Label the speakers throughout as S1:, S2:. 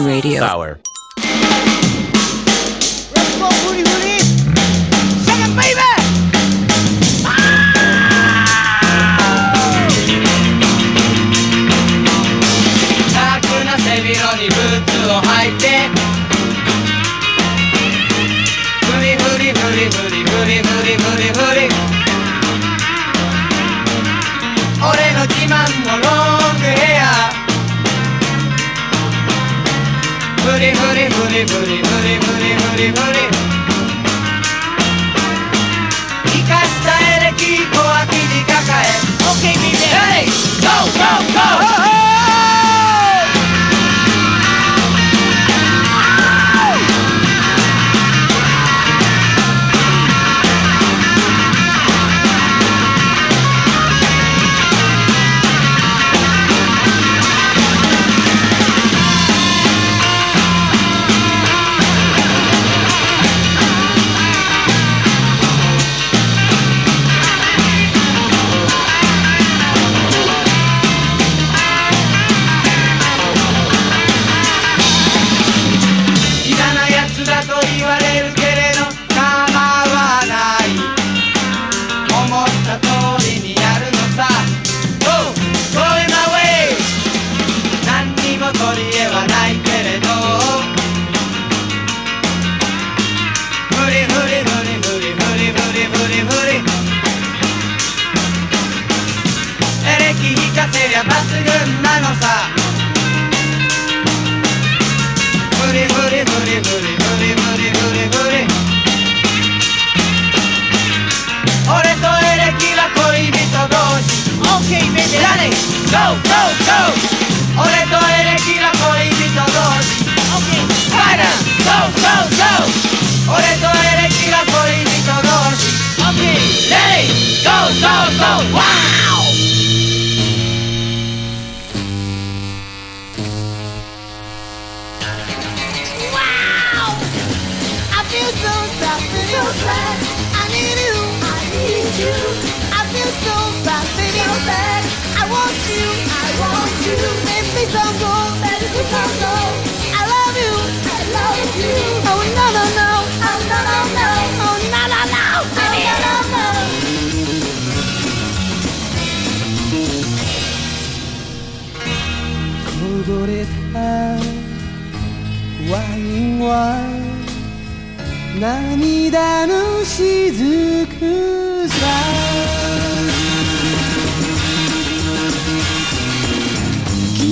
S1: Radio.
S2: Sour.
S3: Let's go, booty booty. Shake it, baby.
S4: ぼれたワインは涙の雫さ金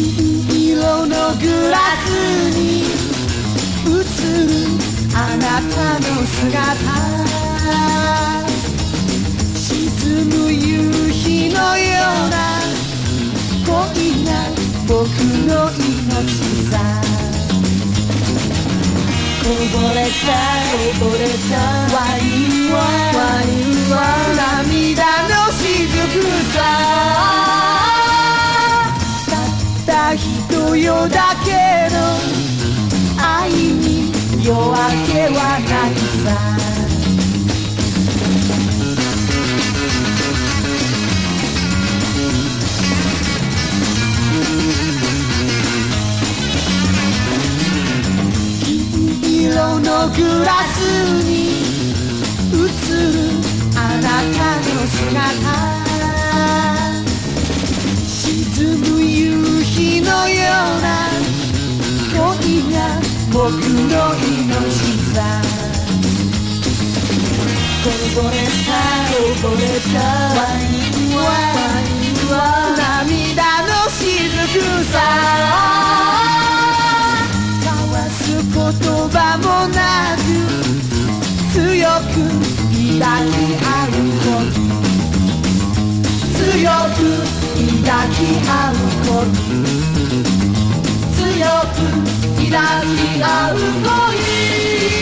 S4: 色のグラスに映るあなたの姿。沈む夕日のよ僕の命さ。こぼれたこぼれたワインはワインは涙の雫さ。たった一夜だけの愛に夜明けはないさ。色のグラスに映るあなたの姿沈む夕日のような恋が僕の命さこぼれたこぼれたワインはワインは涙の雫さ。言葉もなく強く抱き合うこと強く抱き合うこと強く抱き合う恋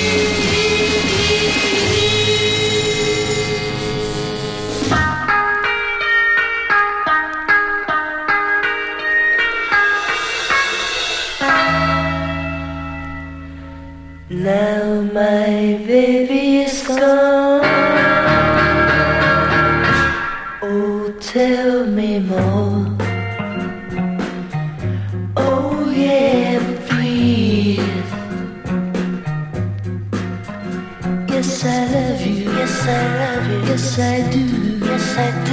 S5: Yes, I do. Yes, I do.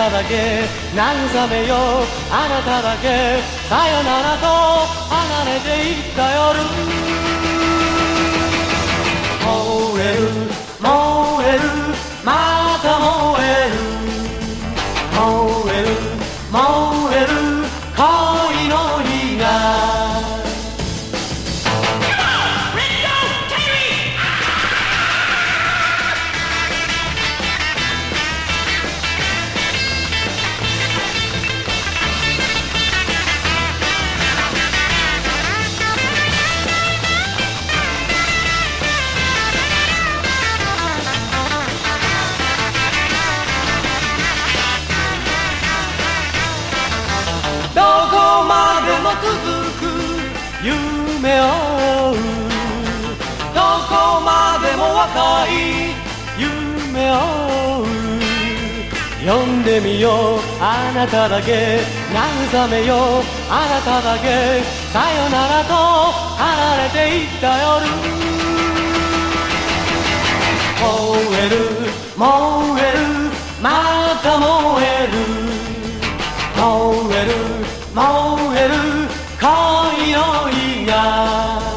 S6: ただけ慰めよう。あなただけ。さよならと離れていった夜。燃える燃える。また燃える。燃える燃える。も続く夢を追う。どこまでも若い夢を追う。呼んでみよう。あなただけ。慰めよう。あなただけ。さよならと離れていった夜。燃える燃える。
S4: また燃える。燃える燃える。恋の意が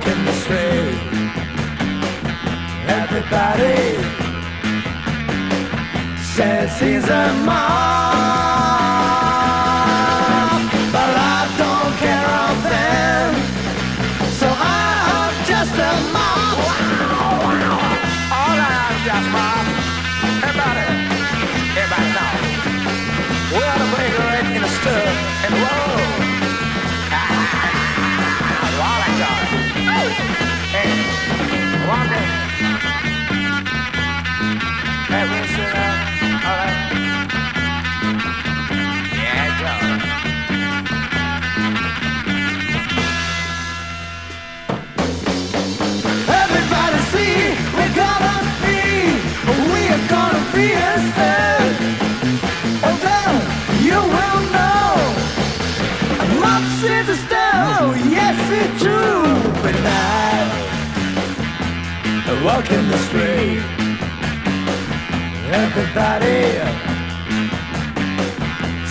S1: stuck in the street. Everybody says he's a mob. walking the street. Everybody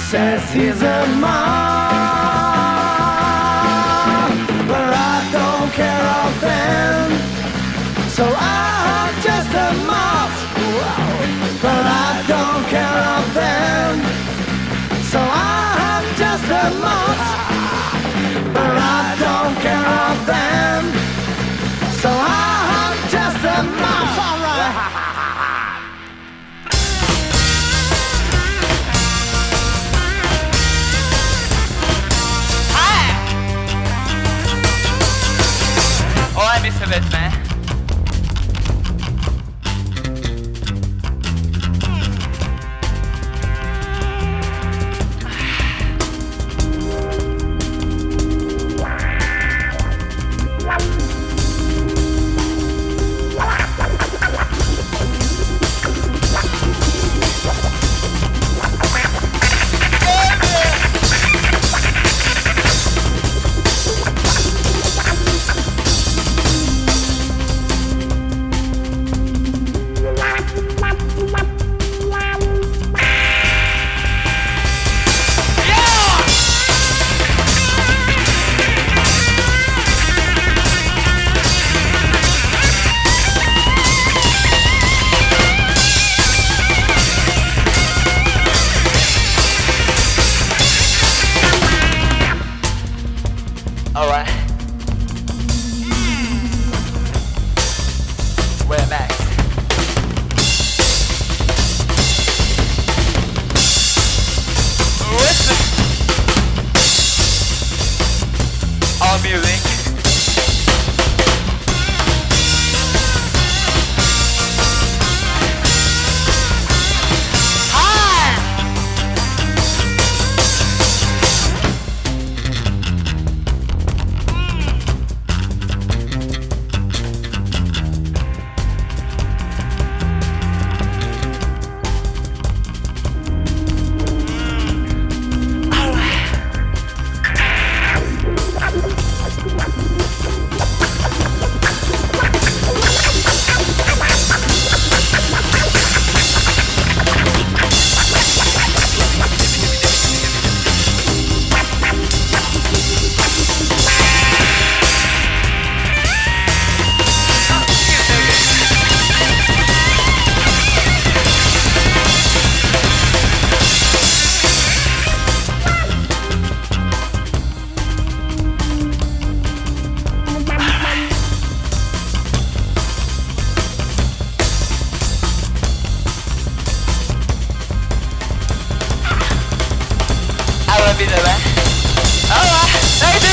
S1: says he's a mom, but I don't care of them. So I'm just a mom, but I don't care of them. So I'm just a
S2: mom. Alright,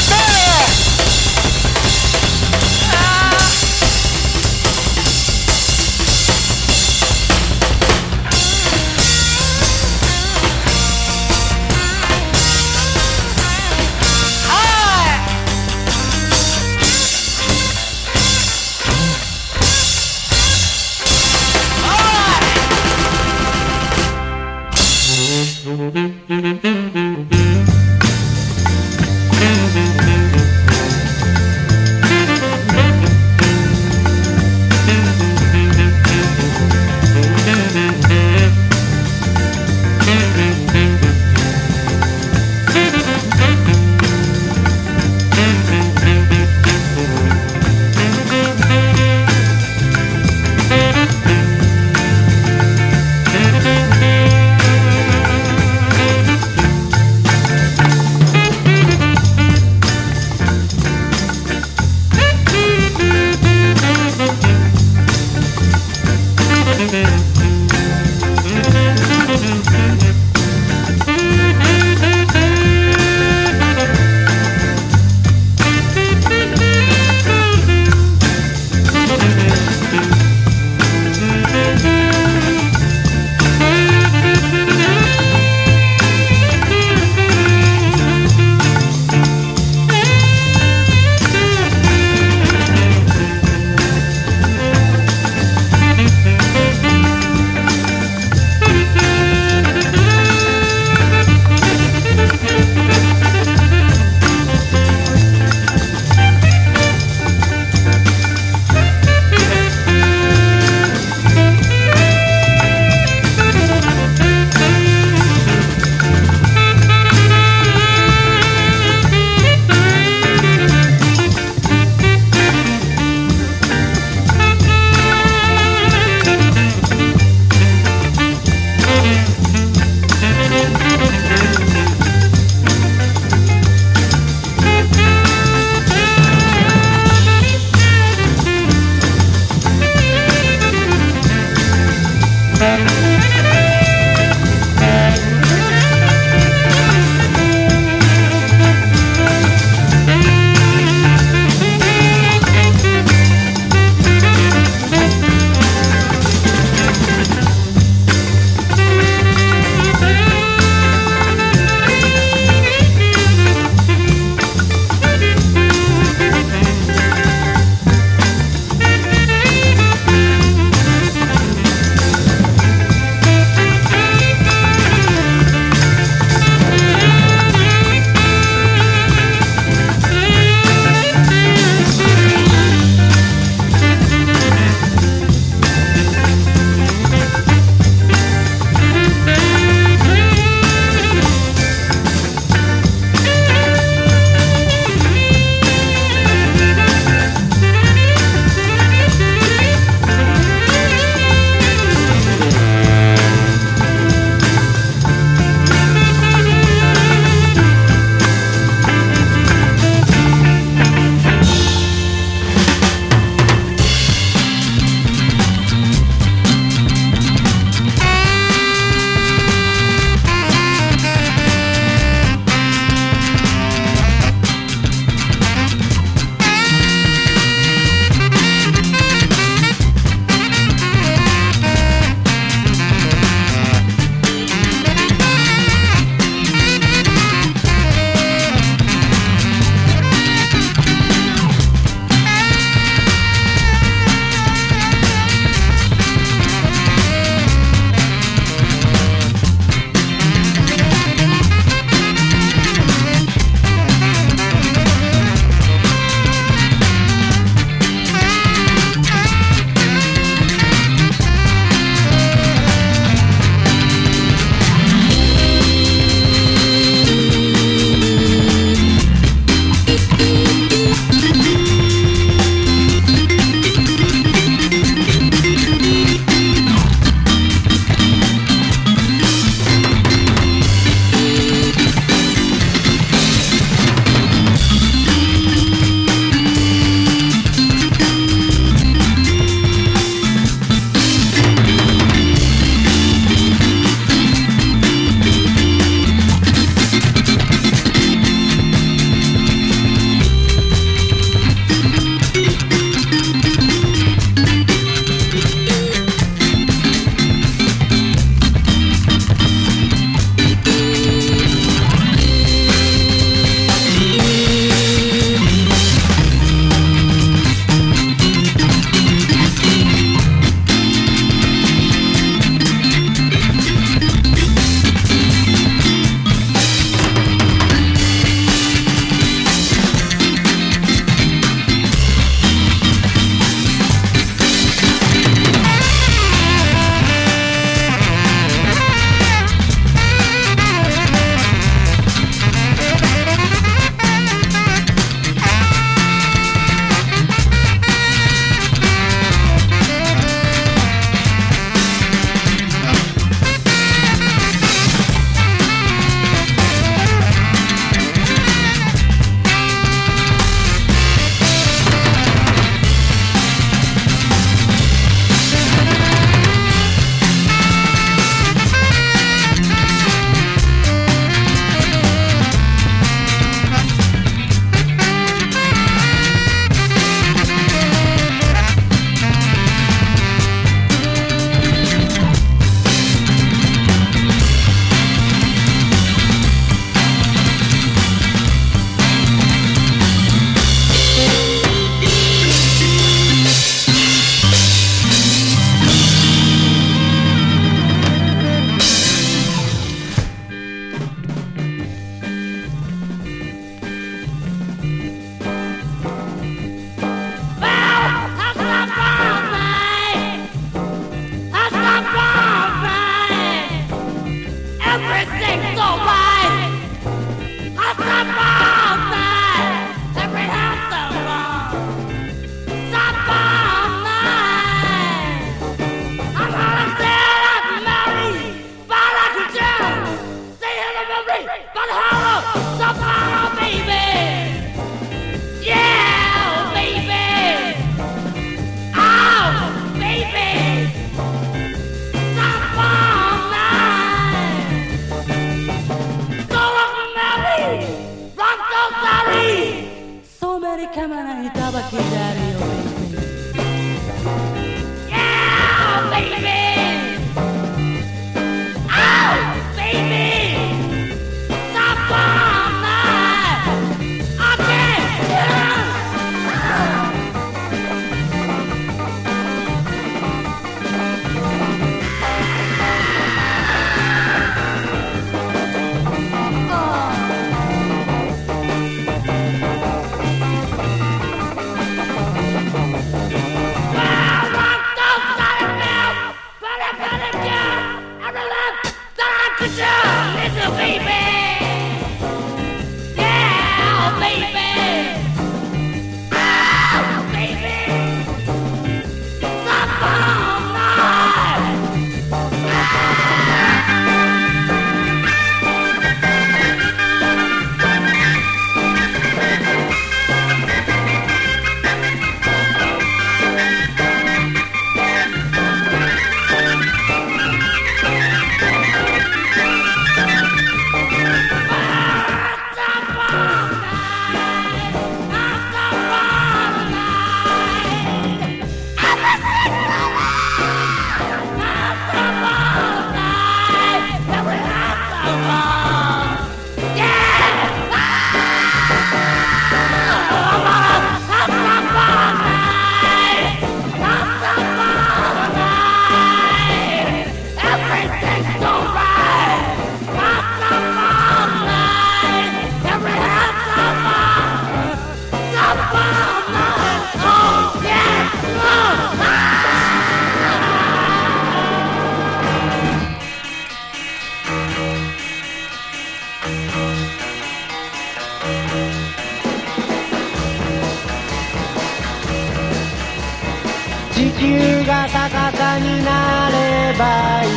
S5: 地球が逆さになればいい。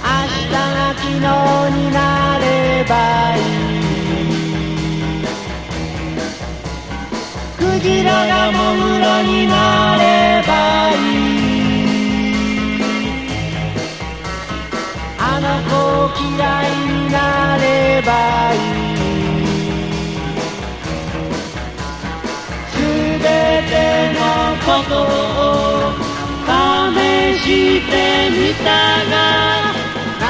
S5: 明日が昨日になればいい。クジラがモグラになればいい。あの子を嫌いになればいい。てのことを試してみたが何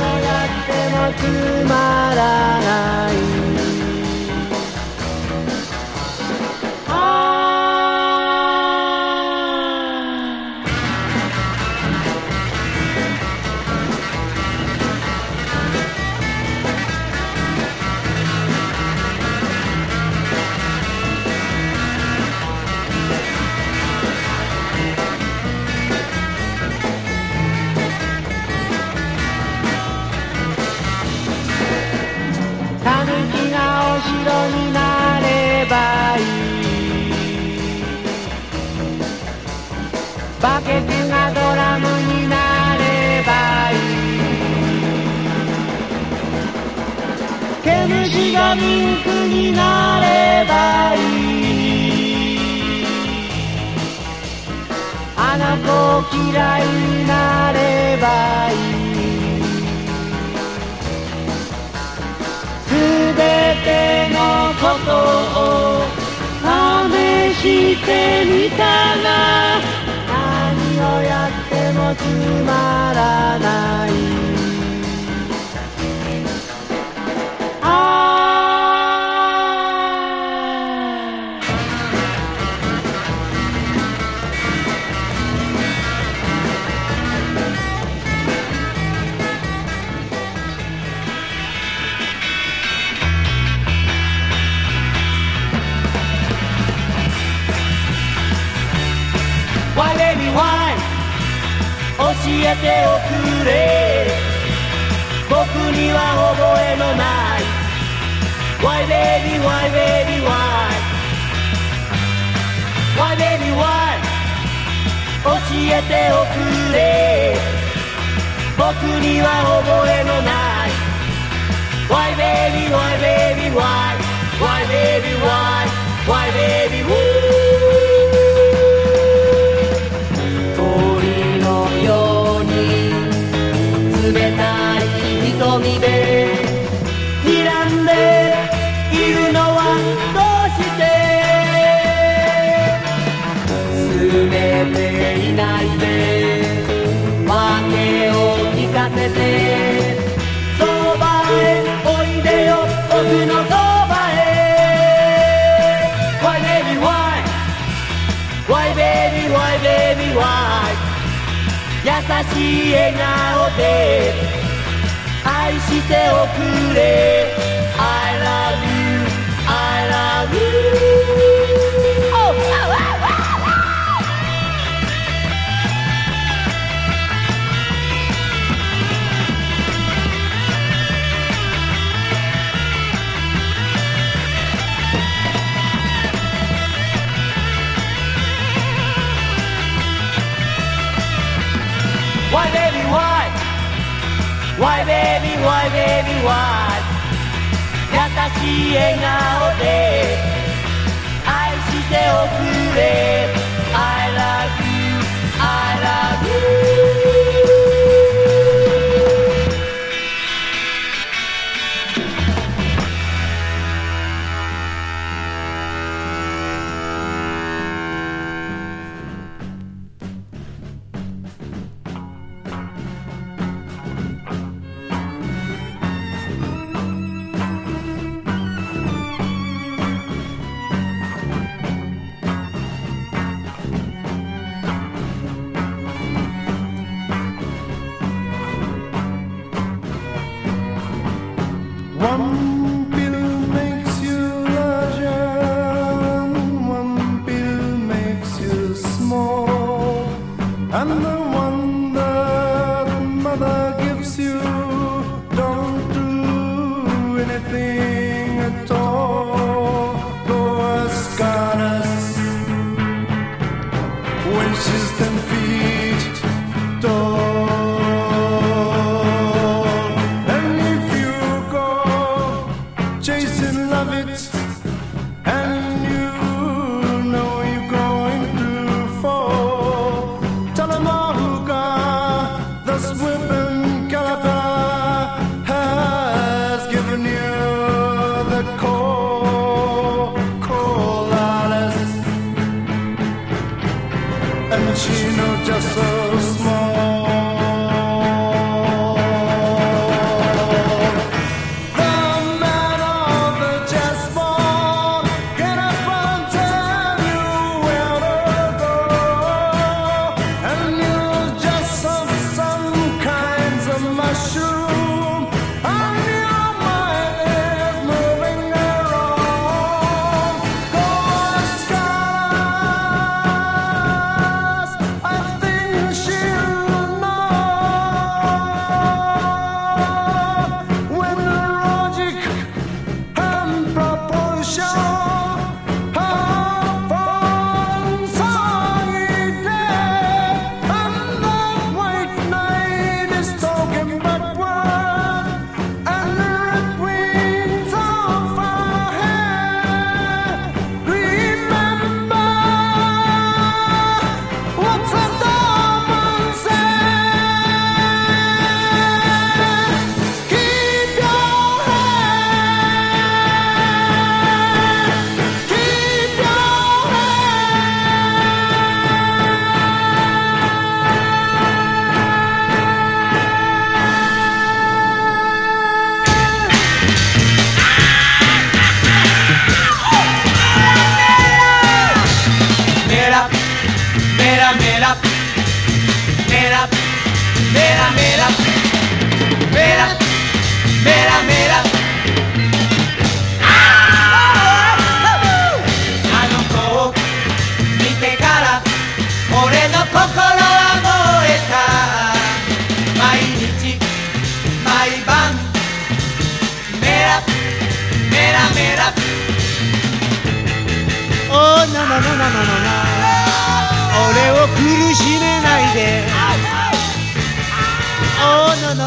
S5: をやってもつまらない。あバケツがドラムになればいい。毛虫がミンクになればいい。あの子嫌いになればいい。すべてのことを試してみたが何をやってもつまらない Why baby why 教えておくれ僕には覚えのない Why baby why baby why Why baby why 教えておくれ僕には覚えのない Why baby why baby why Why baby why Why baby い笑顔で愛しておくれ I love you I love you why baby why 優しい笑顔で愛しておくれ I love you I love you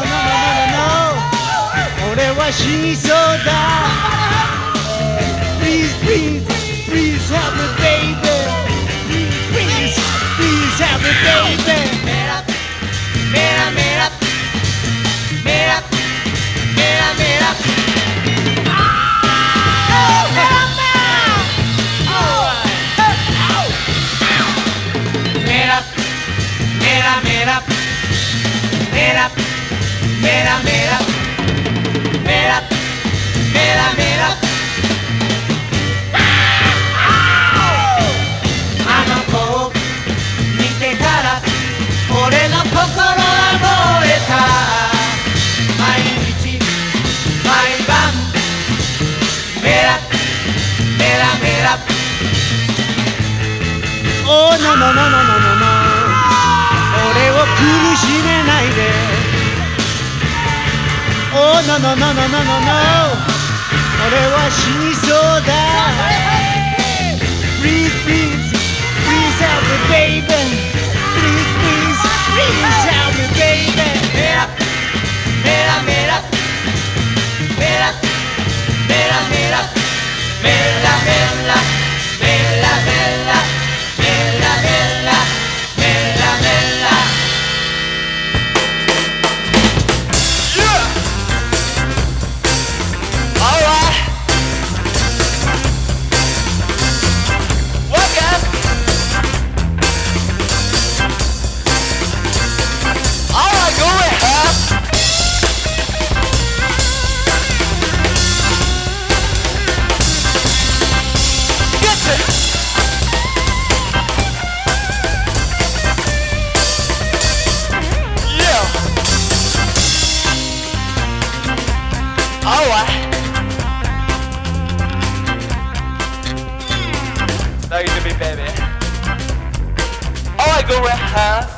S3: no no no no no Please please please help me baby. Please please please help me baby. no no no no no no 俺は死にそうだ
S5: a half.